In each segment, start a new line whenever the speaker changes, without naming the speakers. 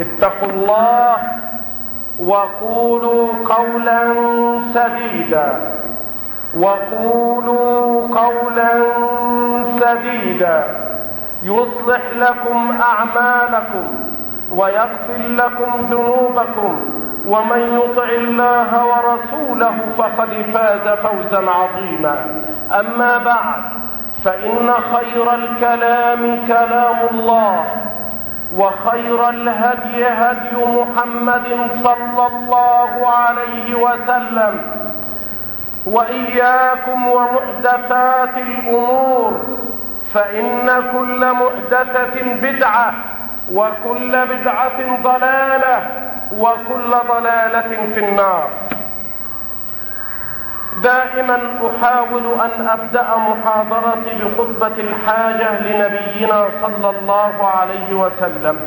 اتقوا الله وقولوا قولا سديدا. وقولوا قولا سديدا. يصلح لكم أعمالكم ويغفر لكم ذنوبكم. ومن يطع الله ورسوله فقد فاز فوزا عظيما. أما بعد فإن خير الكلام كلام الله. وخير الهدي هدي محمد صلى الله عليه وسلم. وإياكم ومحدثات الأمور فإن كل محدثة بدعة وكل بدعة ضلالة وكل ضلالة في النار. دائما أحاول أن أبدأ محاضرتي بخطبة الحاجة لنبينا صلى الله عليه وسلم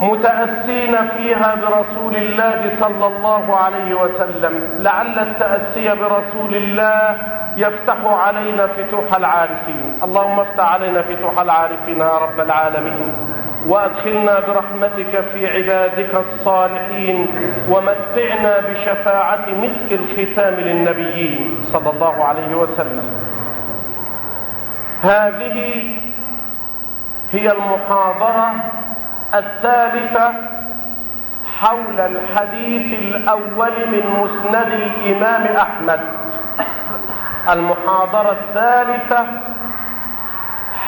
متأسين فيها برسول الله صلى الله عليه وسلم. لعل التأسي برسول الله يفتح علينا فتوح العارفين. اللهم افتح علينا فتوح العارفين يا رب العالمين. وأدخلنا برحمتك في عبادك الصالحين ومتعنا بشفاعة مسك الختام للنبيين صلى الله عليه وسلم. هذه هي المحاضرة الثالثة حول الحديث الأول من مسند الإمام أحمد. المحاضرة الثالثة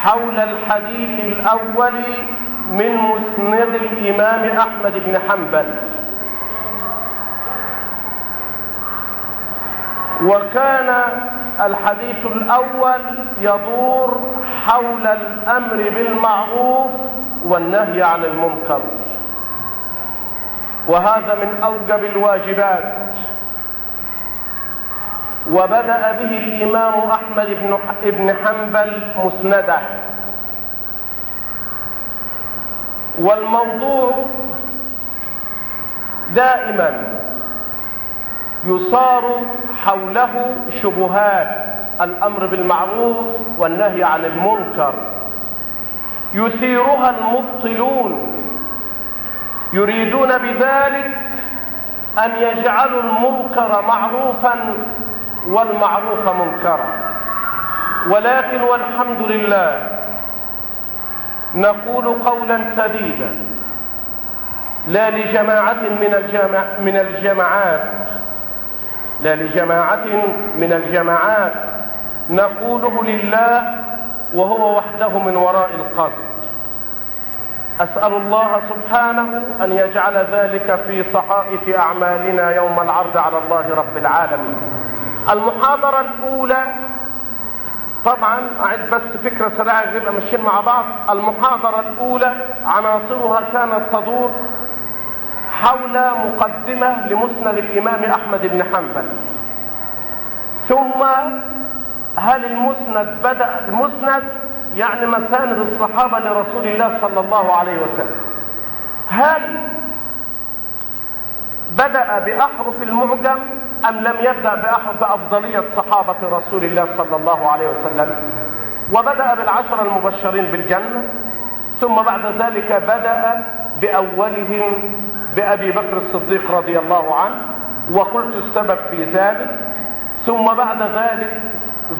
حول الحديث الأول من مسند الإمام أحمد بن حنبل. وكان الحديث الأول يدور حول الأمر بالمعروف والنهي عن المنكر. وهذا من أوجب الواجبات. وبدأ به الإمام أحمد بن حنبل مسنده. والموضوع دائما يصار حوله شبهات الأمر بالمعروف والنهي عن المنكر. يثيرها المبطلون يريدون بذلك أن يجعلوا المنكر معروفا والمعروف منكرا. ولكن والحمد لله نقول قولا سديدا لا لجماعة من الجماع من الجماعات لا لجماعة من الجماعات نقوله لله وهو وحده من وراء القصد أسأل الله سبحانه أن يجعل ذلك في صحائف أعمالنا يوم العرض على الله رب العالمين. المحاضرة الأولى طبعا أعد بس فكرة سريعة يبقى ماشيين مع بعض. المحاضرة الأولى عناصرها كانت تدور حول مقدمة لمسند الإمام أحمد بن حنبل. ثم هل المسند بدأ؟ المسند يعني مساند الصحابة لرسول الله صلى الله عليه وسلم. هل بدأ بأحرف المعجم؟ أم لم يبدأ بأحرف أفضلية صحابة رسول الله صلى الله عليه وسلم؟ وبدأ بالعشر المبشرين بالجنة ثم بعد ذلك بدأ بأولهم بأبي بكر الصديق رضي الله عنه وقلت السبب في ذلك. ثم بعد ذلك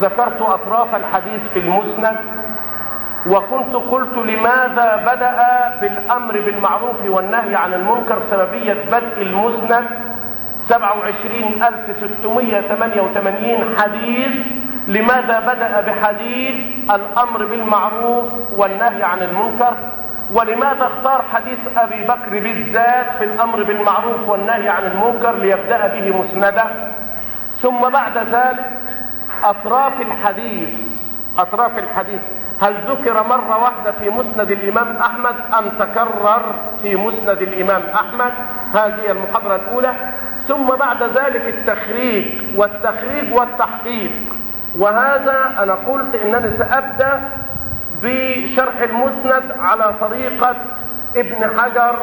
ذكرت أطراف الحديث في المسند وكنت قلت لماذا بدأ بالأمر بالمعروف والنهي عن المنكر سببية بدء المسند؟ 27688 حديث. لماذا بدأ بحديث الأمر بالمعروف والنهي عن المنكر؟ ولماذا اختار حديث أبي بكر بالذات في الأمر بالمعروف والنهي عن المنكر ليبدأ به مسنده؟ ثم بعد ذلك أطراف الحديث. أطراف الحديث. هل ذكر مرة واحدة في مسند الإمام أحمد أم تكرر في مسند الإمام أحمد؟ هذه المحاضرة الأولى. ثم بعد ذلك التخريج والتخريج والتحقيق. وهذا أنا قلت أنني سأبدأ بشرح المسند على طريقة ابن حجر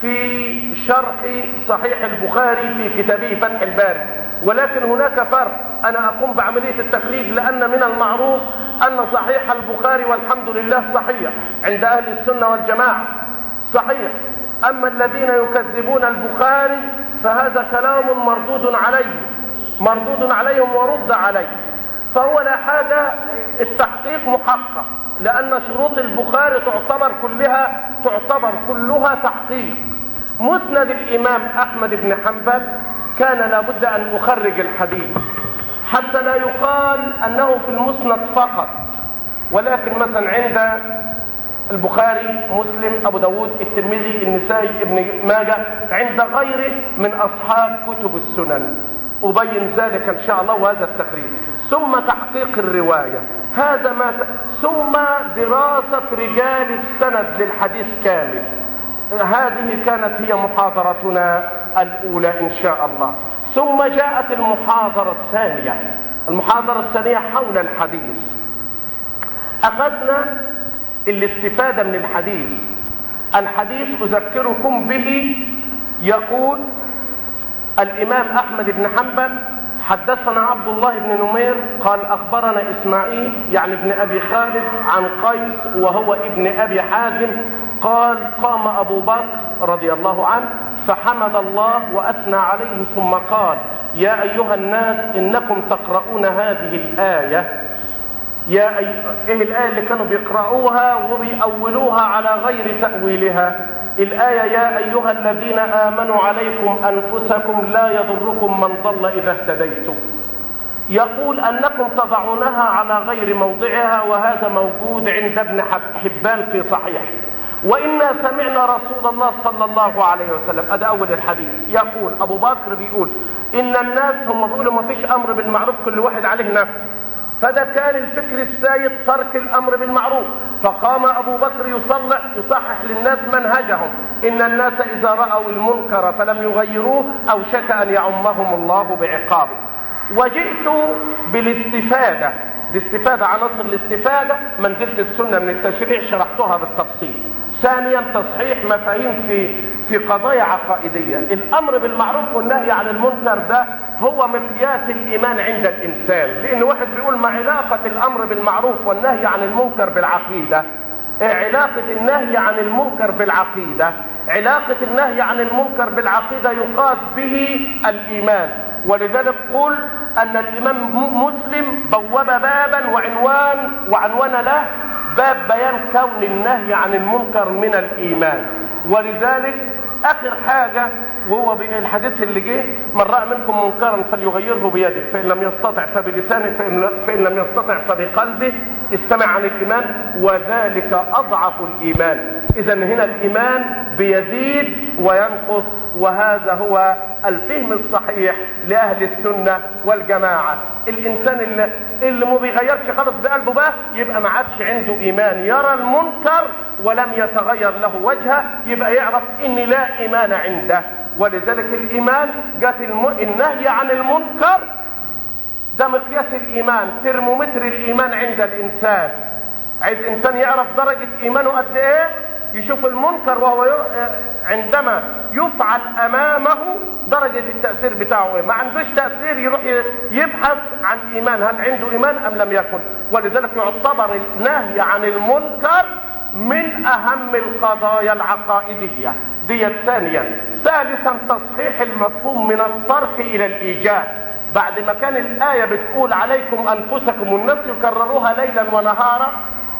في شرح صحيح البخاري في كتابه فتح الباري. ولكن هناك فرق. أنا أقوم بعملية التخريج لأن من المعروف أن صحيح البخاري والحمد لله صحيح عند أهل السنة والجماعة. صحيح. أما الذين يكذبون البخاري فهذا كلام مردود عليه مردود عليهم ورد عليه. فهو لا حاجة التحقيق محقق لأن شروط البخاري تعتبر كلها تعتبر كلها تحقيق. مسند الإمام أحمد بن حنبل كان لابد أن أخرج الحديث حتى لا يقال أنه في المسند فقط. ولكن مثلا عند البخاري مسلم أبو داود الترمذي النسائي ابن ماجه عند غيره من أصحاب كتب السنن. أبين ذلك إن شاء الله وهذا التخريج ثم تحقيق الرواية. هذا ما ت... ثم دراسة رجال السند للحديث كامل. هذه كانت هي محاضرتنا الأولى إن شاء الله. ثم جاءت المحاضرة الثانية. المحاضرة الثانية حول الحديث. أخذنا الاستفادة من الحديث. الحديث أذكركم به يقول الإمام أحمد بن حنبل حدثنا عبد الله بن نمير قال أخبرنا إسماعيل يعني ابن أبي خالد عن قيس وهو ابن أبي حازم قال قام أبو بكر رضي الله عنه فحمد الله وأثنى عليه ثم قال يا أيها الناس إنكم تقرؤون هذه الآية. يا أي... إيه الآية اللي كانوا بيقرأوها وبيأولوها على غير تأويلها؟ الآية يا أيها الذين آمنوا عليكم أنفسكم لا يضركم من ضل إذا اهتديتم. يقول أنكم تضعونها على غير موضعها وهذا موجود عند ابن حبان في صحيح. وإنا سمعنا رسول الله صلى الله عليه وسلم هذا أول الحديث. يقول أبو بكر بيقول إن الناس هم بيقولوا ما فيش أمر بالمعروف كل واحد عليه نفس فده كان الفكر السائد ترك الأمر بالمعروف فقام أبو بكر يصلح يصحح للناس منهجهم. إن الناس إذا رأوا المنكر فلم يغيروه أوشك أن يعمهم الله بعقابه. وجئت بالاستفادة. الاستفادة عناصر الاستفادة منزله السنة من التشريع شرحتها بالتفصيل. ثانيا تصحيح مفاهيم في في قضايا عقائدية. الأمر بالمعروف والنهي عن المنكر ده هو مقياس الإيمان عند الإنسان. لأن واحد بيقول ما علاقة الأمر بالمعروف والنهي عن المنكر بالعقيدة؟ علاقة النهي عن المنكر بالعقيدة. علاقة النهي عن المنكر بالعقيدة يقاس به الإيمان. ولذلك قل أن الإمام مسلم بوب بابا وعنوان وعنوان له باب بيان كون النهي عن المنكر من الإيمان. ولذلك آخر حاجة وهو الحديث اللي جه من رأى منكم منكرا فليغيره بيده فإن لم يستطع فبلسانه فإن, فإن لم يستطع فبقلبه استمع عن الإيمان وذلك أضعف الإيمان. إذا هنا الإيمان بيزيد وينقص وهذا هو الفهم الصحيح لأهل السنة والجماعة. الإنسان اللي, اللي ما بيغيرش خالص بقلبه بقى يبقى ما عادش عنده إيمان. يرى المنكر ولم يتغير له وجهه يبقى يعرف إن لا إيمان عنده. ولذلك الإيمان جت. النهي عن المنكر ده مقياس الإيمان ترمومتر الإيمان عند الإنسان. عايز إنسان يعرف درجة إيمانه قد إيه؟ يشوف المنكر وهو ي... عندما يفعل أمامه درجة التأثير بتاعه إيه؟ ما عندوش تأثير يروح يبحث عن إيمان هل عنده إيمان أم لم يكن. ولذلك يعتبر النهي عن المنكر من أهم القضايا العقائدية. دي ثانيا ثالثا تصحيح المفهوم من الطرف إلى الإيجاب. بعد ما كان الآية بتقول عليكم أنفسكم والناس يكرروها ليلا ونهارا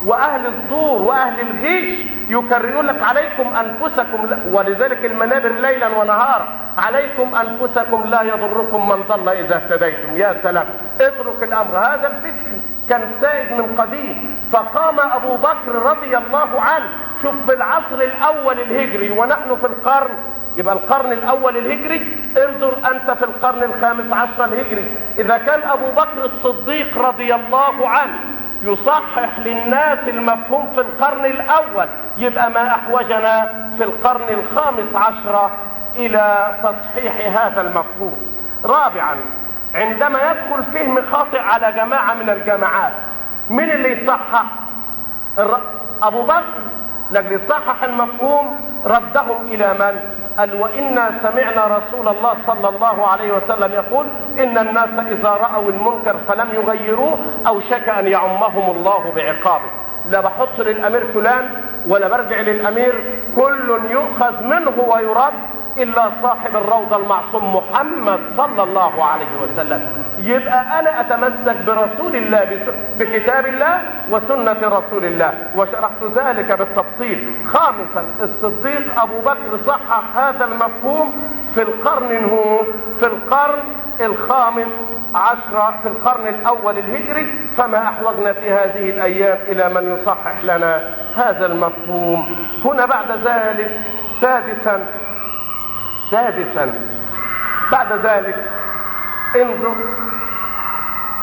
وأهل الزور وأهل الغيش يكررون لك عليكم أنفسكم ولذلك المنابر ليلا ونهارا. عليكم أنفسكم لا يضركم من ضل إذا اهتديتم. يا سلام. اترك الأمر. هذا الفكر كان سائد من قديم فقام أبو بكر رضي الله عنه. شوف في العصر الأول الهجري ونحن في القرن يبقى القرن الأول الهجري. انظر أنت في القرن الخامس عشر الهجري. إذا كان أبو بكر الصديق رضي الله عنه يصحح للناس المفهوم في القرن الأول يبقى ما أحوجنا في القرن الخامس عشر إلى تصحيح هذا المفهوم. رابعا عندما يدخل فهم خاطئ على جماعة من الجماعات من اللي يصحح؟ أبو بكر. لكن يصحح المفهوم ردهم إلى من؟ قال وإنا سمعنا رسول الله صلى الله عليه وسلم يقول إن الناس إذا رأوا المنكر فلم يغيروه أوشك أن يعمهم الله بعقابه. لا بحط للأمير فلان ولا برجع للأمير كل يؤخذ منه ويرد إلا صاحب الروضة المعصوم محمد صلى الله عليه وسلم. يبقى أنا أتمسك برسول الله بكتاب الله وسنة رسول الله. وشرحت ذلك بالتفصيل. خامسا الصديق أبو بكر صحح هذا المفهوم في القرن هو في القرن الخامس عشر في القرن الأول الهجري. فما أحوجنا في هذه الأيام إلى من يصحح لنا هذا المفهوم. هنا بعد ذلك سادسا سادسا. بعد ذلك انظر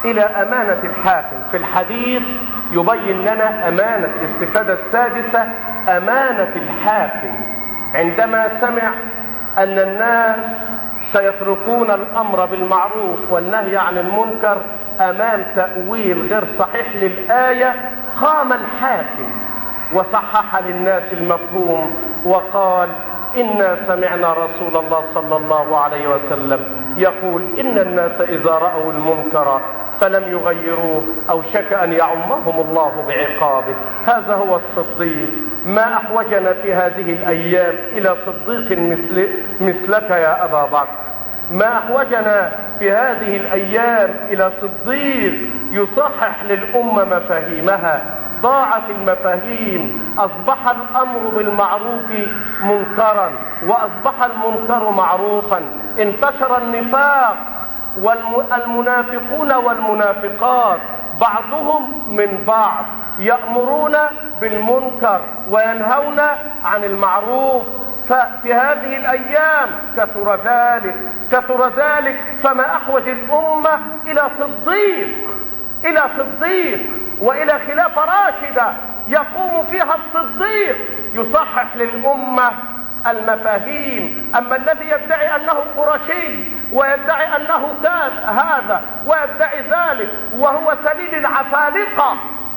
إلى أمانة الحاكم. في الحديث يبين لنا أمانة الاستفادة السادسة أمانة الحاكم. عندما سمع أن الناس سيتركون الأمر بالمعروف والنهي عن المنكر امام تأويل غير صحيح للآية قام الحاكم وصحح للناس المفهوم وقال إنا سمعنا رسول الله صلى الله عليه وسلم يقول إن الناس إذا رأوا المنكر فلم يغيروه أو شك أن يعمهم الله بعقابه. هذا هو الصديق. ما أحوجنا في هذه الأيام إلى صديق مثل مثلك يا أبا بكر. ما أحوجنا في هذه الأيام إلى صديق يصحح للأمة مفاهيمها. ضاعت المفاهيم أصبح الأمر بالمعروف منكرا وأصبح المنكر معروفا. انتشر النفاق والمنافقون والمنافقات بعضهم من بعض يأمرون بالمنكر وينهون عن المعروف. ففي هذه الأيام كثر ذلك كثر ذلك. فما أحوج الأمة إلى صديق إلى صديق. وإلى خلافة راشدة يقوم فيها الصديق. يصحح للأمة المفاهيم. أما الذي يدعي أنه قرشي ويدعي أنه كان هذا ويدعي ذلك وهو سليل العفالقة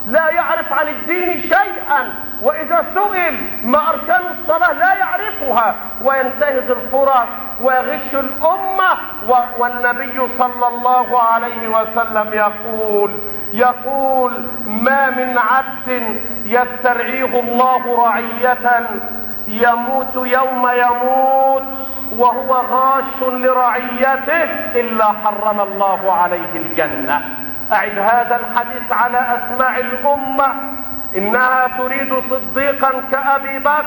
لا يعرف عن الدين شيئا. وإذا سئل ما أركان الصلاة لا يعرفها. وينتهز الفرص ويغش الأمة. والنبي صلى الله عليه وسلم يقول يقول ما من عبد يسترعيه الله رعية يموت يوم يموت وهو غاش لرعيته إلا حرم الله عليه الجنة. أعد هذا الحديث على أسماع الأمة. إنها تريد صديقا كأبي بكر.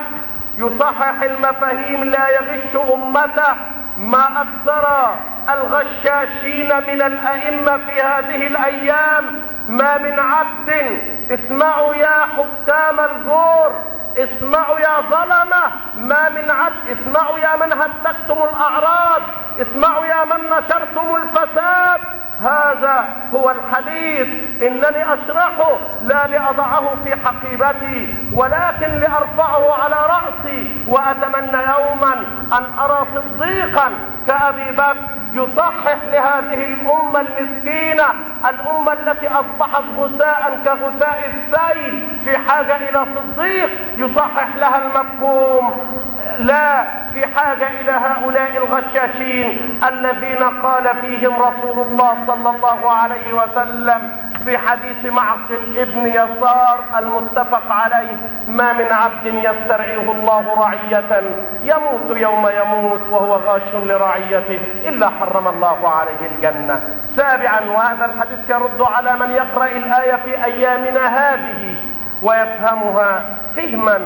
يصحح المفاهيم لا يغش أمته. ما أكثر الغشاشين من الأئمة في هذه الأيام ما من عبد اسمعوا يا حكام الجور اسمعوا يا ظلمة ما من عبد اسمعوا يا من هتكتم الأعراض اسمعوا يا من نشرتم الفساد. هذا هو الحديث إنني أشرحه لا لأضعه في حقيبتي ولكن لأرفعه على رأسي وأتمنى يوما أن أرى صديقا كأبي بكر يصحح لهذه الأمة المسكينة الأمة التي أصبحت غثاء كغثاء السيل في حاجة إلى صديق يصحح لها المفهوم. لا في حاجة إلى هؤلاء الغشاشين الذين قال فيهم رسول الله صلى الله عليه وسلم في حديث معقل ابن يسار المتفق عليه ما من عبد يسترعيه الله رعية يموت يوم يموت وهو غاش لرعيته إلا حرم الله عليه الجنة. سابعا وهذا الحديث يرد على من يقرأ الآية في أيامنا هذه ويفهمها فهما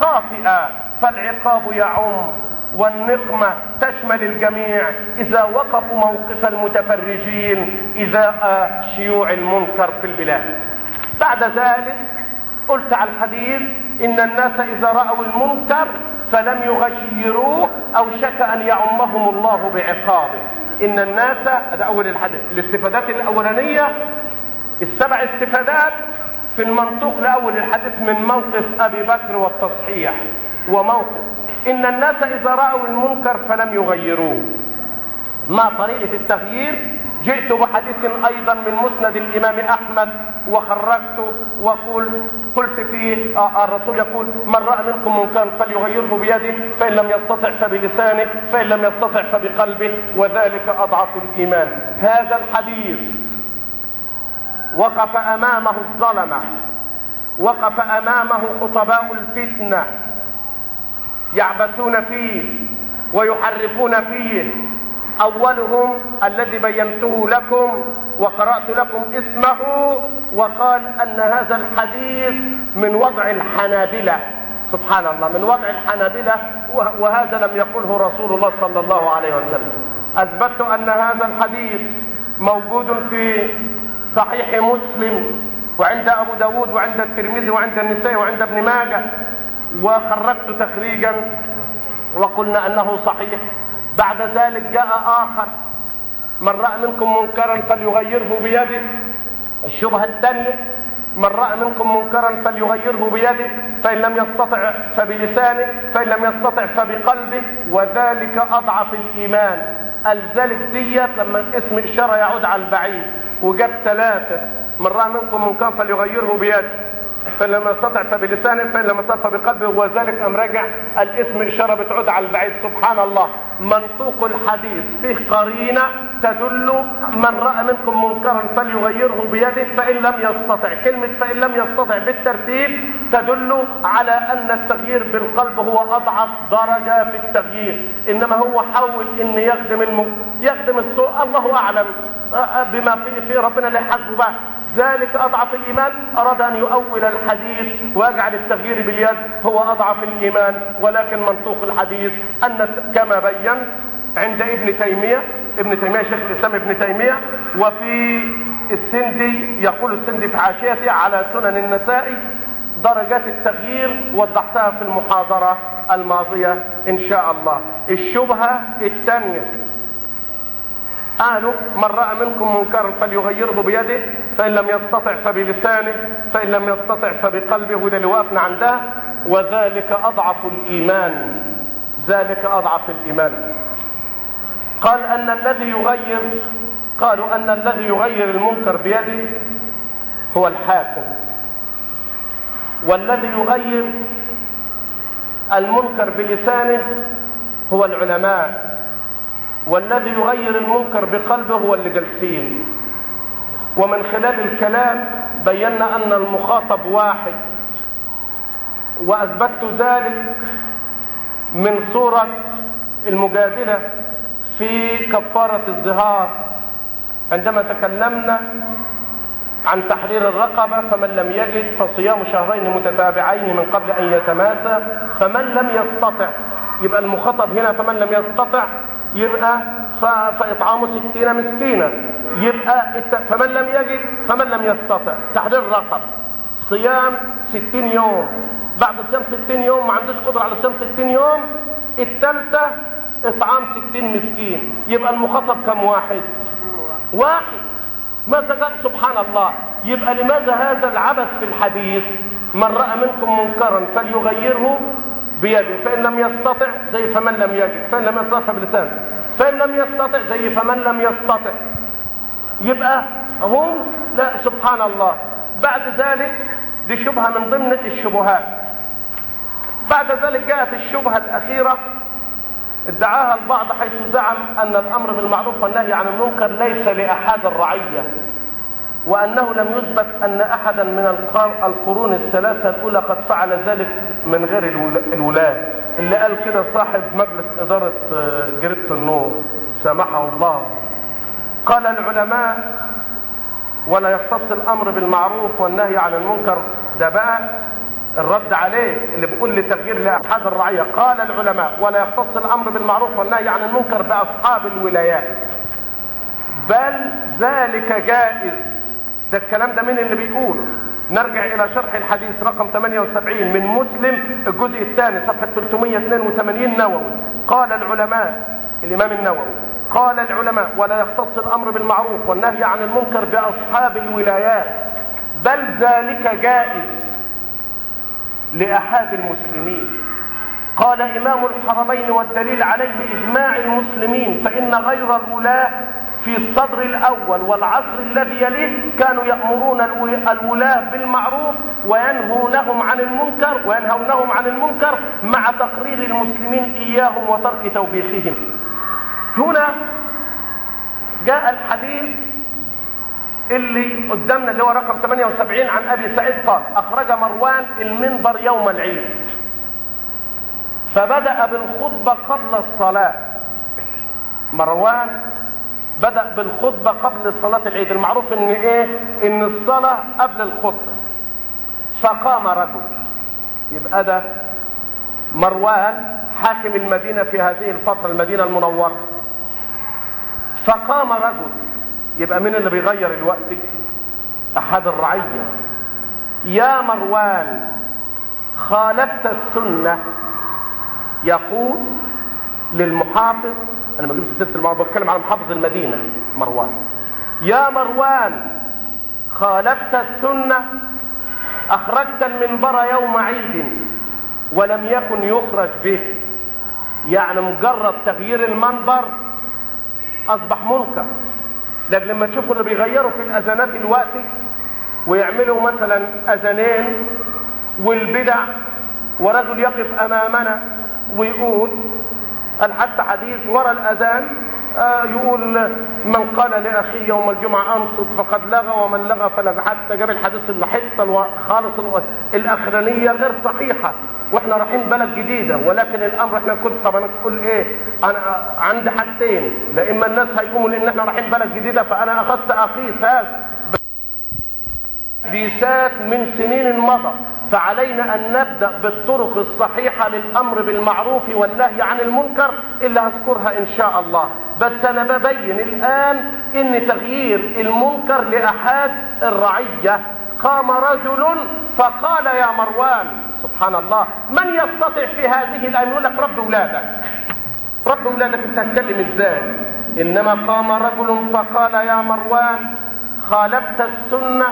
خاطئا فالعقاب يعم. والنقمة تشمل الجميع إذا وقفوا موقف المتفرجين إذاء شيوع المنكر في البلاد. بعد ذلك قلت على الحديث إن الناس إذا رأوا المنكر فلم يغيروه أو شك أن يعمهم الله بعقابه. إن الناس هذا أول الحديث الاستفادات الأولانية السبع استفادات في المنطوق لأول الحديث من موقف أبي بكر والتصحيح وموقف إن الناس إذا رأوا المنكر فلم يغيروه. ما طريقة التغيير جئت بحديث أيضا من مسند الإمام أحمد وخرجته وقل قلت فيه آه الرسول يقول من رأى منكم منكرا فليغيره بيده فإن لم يستطع فبلسانه فإن لم يستطع فبقلبه وذلك أضعف الإيمان. هذا الحديث وقف أمامه الظلمة وقف أمامه خطباء الفتنة يعبثون فيه ويحرفون فيه. أولهم الذي بينته لكم وقرأت لكم اسمه وقال أن هذا الحديث من وضع الحنابلة. سبحان الله من وضع الحنابلة وهذا لم يقله رسول الله صلى الله عليه وسلم. أثبتت أن هذا الحديث موجود في صحيح مسلم وعند أبو داود وعند الترمذي وعند النسائي وعند ابن ماجه. وخرجت تخريجا وقلنا أنه صحيح. بعد ذلك جاء آخر. من رأى منكم منكرا فليغيره بيده. الشبهة الثانية من رأى منكم منكرا فليغيره بيده فإن لم يستطع فبلسانه فإن لم يستطع فبقلبه وذلك أضعف الإيمان. الذلك ديت لما اسم إشارة يعود على البعيد. وجاب ثلاثة من رأى منكم منكرا فليغيره بيده. فان لم يستطع فبلسانه فان لم يستطع فبقلبه وذلك أم رجع الاسم اشاره بتعود على البعيد. سبحان الله. منطوق الحديث فيه قرينة تدل من رأى منكم منكرا فليغيره بيده فإن لم يستطع. كلمة فإن لم يستطع بالترتيب تدل على أن التغيير بالقلب هو أضعف درجة في التغيير. إنما هو حاول إن يخدم الم... يخدم السوء. الله أعلم. بما فيه في ربنا اللي حاسبه بقى ذلك أضعف الإيمان أراد أن يؤول الحديث ويجعل التغيير باليد هو أضعف الإيمان. ولكن منطوق الحديث أن كما بين عند ابن تيمية ابن تيمية شيخ الإسلام ابن تيمية وفي السندي يقول السندي في حاشيته على سنن النسائي درجات التغيير وضحتها في المحاضرة الماضية إن شاء الله. الشبهة الثانية قالوا من رأى منكم منكرا فليغيره بيده فإن لم يستطع فبلسانه فإن لم يستطع فبقلبه وده اللي وقفنا عندها وذلك أضعف الإيمان. ذلك أضعف الإيمان. قال أن الذي يغير قالوا أن الذي يغير المنكر بيده هو الحاكم. والذي يغير المنكر بلسانه هو العلماء. والذي يغير المنكر بقلبه هو اللي جالسين. ومن خلال الكلام بينا أن المخاطب واحد. وأثبتت ذلك من صورة المجادلة في كفارة الظهار عندما تكلمنا عن تحرير الرقبة فمن لم يجد فصيام شهرين متتابعين من قبل أن يتماسى فمن لم يستطع يبقى المخاطب هنا فمن لم يستطع يبقى فإطعام ستين مسكينا. يبقى فمن لم يجد فمن لم يستطع. تحرير رقب صيام ستين يوم. بعد صيام ستين يوم ما عندوش قدرة على صيام ستين يوم الثالثة إطعام ستين مسكين. يبقى المخاطب كم؟ واحد. واحد. ماذا قال؟ سبحان الله. يبقى لماذا هذا العبث في الحديث؟ من رأى منكم منكرا فليغيره بيده. فإن لم يستطع زي فمن لم يجد. فإن لم يستطع بلسانه. فإن لم يستطع زي فمن لم يستطع. يبقى هم لا سبحان الله بعد ذلك دي شبهة من ضمن الشبهات. بعد ذلك جاءت الشبهة الأخيرة. ادعاها البعض حيث زعم أن الأمر بالمعروف والنهي عن المنكر ليس لأحد الرعية. وأنه لم يثبت أن أحدا من القرون الثلاثة الأولى قد فعل ذلك من غير الولاة اللي قال كده صاحب مجلس إدارة جريدة النور سامحه الله. قال العلماء ولا يختص الأمر بالمعروف والنهي عن المنكر. ده بقى الرد عليه اللي بيقول لتغيير لأحد الرعية. قال العلماء ولا يختص الأمر بالمعروف والنهي عن المنكر بأصحاب الولايات بل ذلك جائز. ده الكلام ده مين اللي بيقول. نرجع إلى شرح الحديث رقم 78 من مسلم الجزء الثاني صفحة 382 نووي. قال العلماء الإمام النووي قال العلماء ولا يختص الأمر بالمعروف والنهي عن المنكر بأصحاب الولايات بل ذلك جائز لأحد المسلمين. قال إمام الحرمين والدليل عليه إجماع المسلمين فإن غير الولاة في الصدر الأول والعصر الذي يليه كانوا يأمرون الولاة بالمعروف وينهونهم عن المنكر وينهونهم عن المنكر مع تقرير المسلمين إياهم وترك توبيخهم. هنا جاء الحديث اللي قدامنا اللي هو رقم 78 عن أبي سعيد قال أخرج مروان المنبر يوم العيد. فبدأ بالخطبة قبل الصلاة. مروان بدأ بالخطبة قبل صلاة العيد. المعروف إن إيه؟ إن الصلاة قبل الخطبة. فقام رجل. يبقى ده مروان حاكم المدينة في هذه الفترة المدينة المنورة. فقام رجل. يبقى مين اللي بيغير الوقت أحد الرعية. يا مروان خالفت السنة. يقول للمحافظ أنا ما جبت سيره الموضوع بتكلم على محافظ المدينة مروان. يا مروان خالفت السنة أخرجت المنبر يوم عيد ولم يكن يخرج به. يعني مجرد تغيير المنبر أصبح منكر. لكن لما تشوفوا اللي بيغيروا في الاذانات دلوقتي ويعملوا مثلا اذانين والبدع ورجل يقف أمامنا ويقول قال حتى حديث ورا الأذان آه يقول من قال لاخيه يوم الجمعة أنصت فقد لغى ومن لغى فلغى. حتى جاب الحديث الحته خالص الأخرانية غير صحيحة. وإحنا رايحين بلد جديدة ولكن الأمر إحنا كل طب أنا تقول إيه أنا عندي حاجتين. لا إما الناس هيقوموا لأن إحنا رايحين بلد جديدة فأنا أخذت اقيس هذا حديثات من سنين مضى فعلينا أن نبدأ بالطرق الصحيحة للأمر بالمعروف والنهي عن المنكر اللي هذكرها إن شاء الله. بس أنا ببين الآن إن تغيير المنكر لأحد الرعية. قام رجل فقال يا مروان سبحان الله من يستطيع في هذه الايه يقول لك رب اولادك رب اولادك أنت هتكلم إزاي؟ إنما قام رجل فقال يا مروان خالفت السنة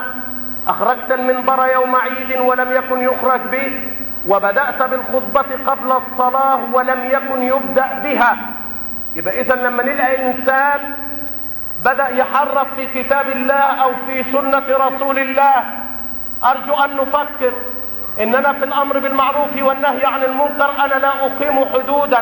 أخرجت المنبر يوم عيد ولم يكن يخرج به وبدأت بالخطبة قبل الصلاة ولم يكن يبدأ بها. يبقى اذا لما نلاقي إنسان بدأ يحرف في كتاب الله أو في سنة رسول الله أرجو أن نفكر إننا في الأمر بالمعروف والنهي عن المنكر أنا لا أقيم حدودا.